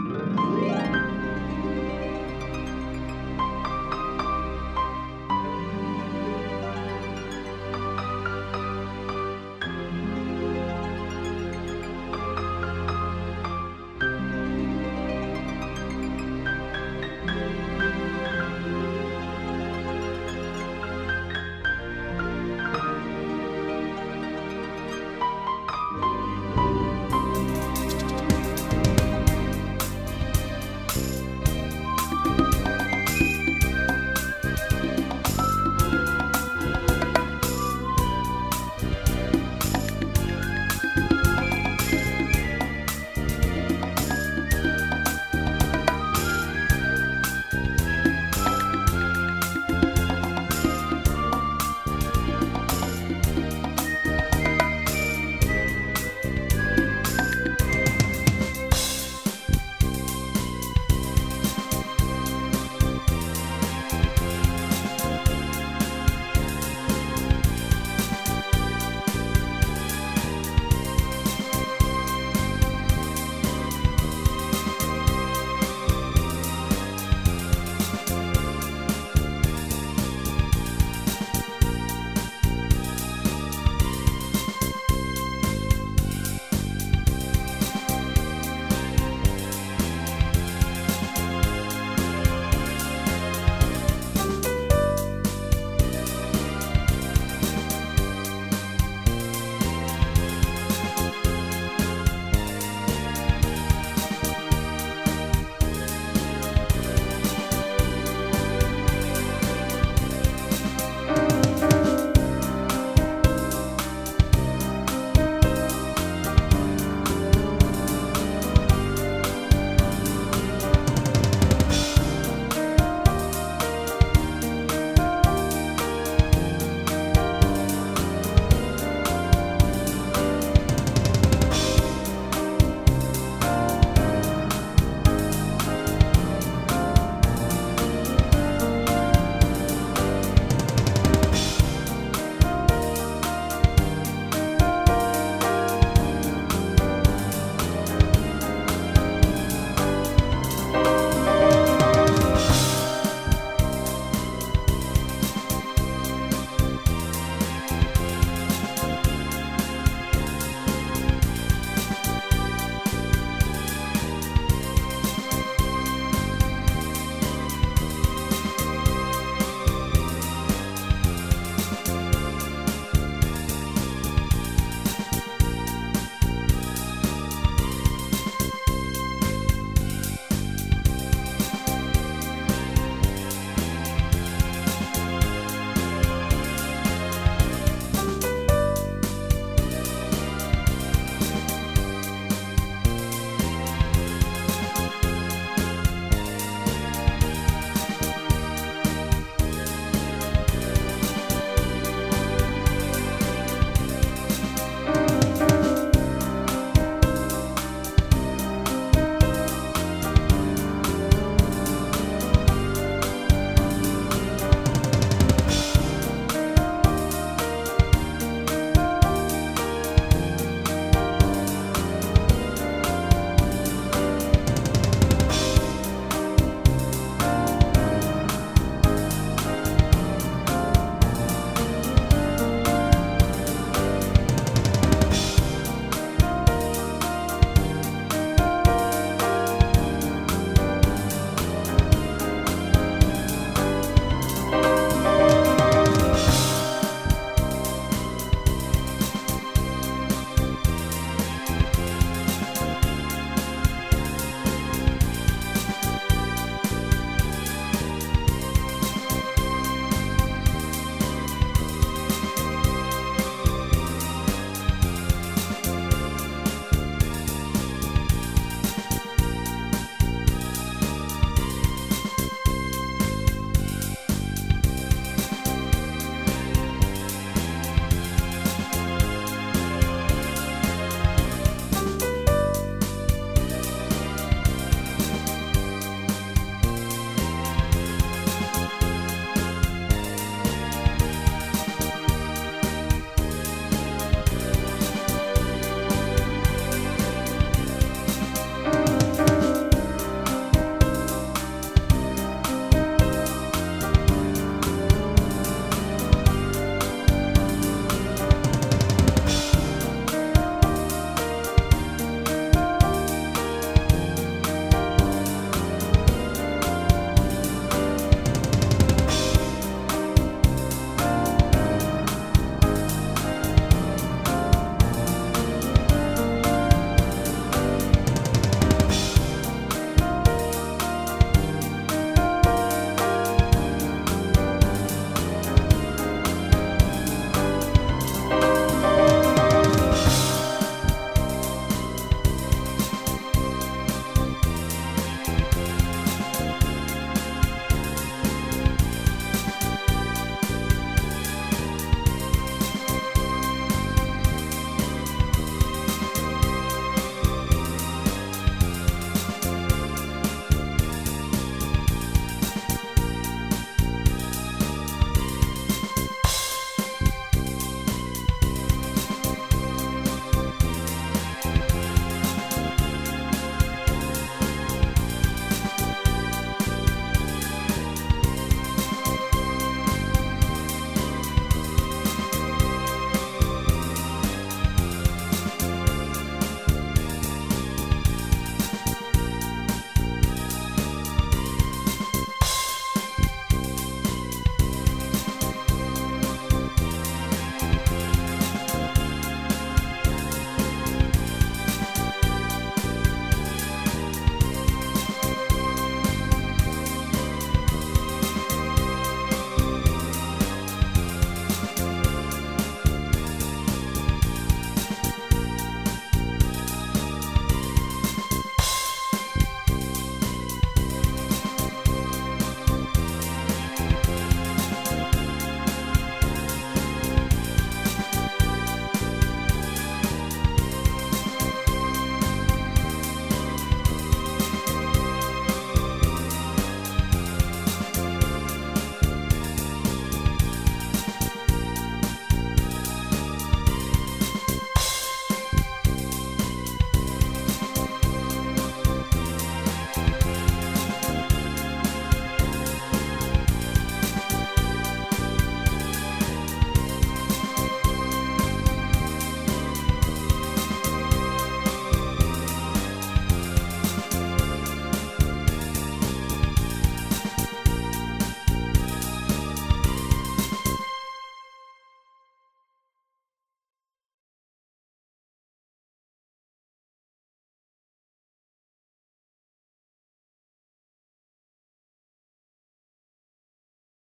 Bye.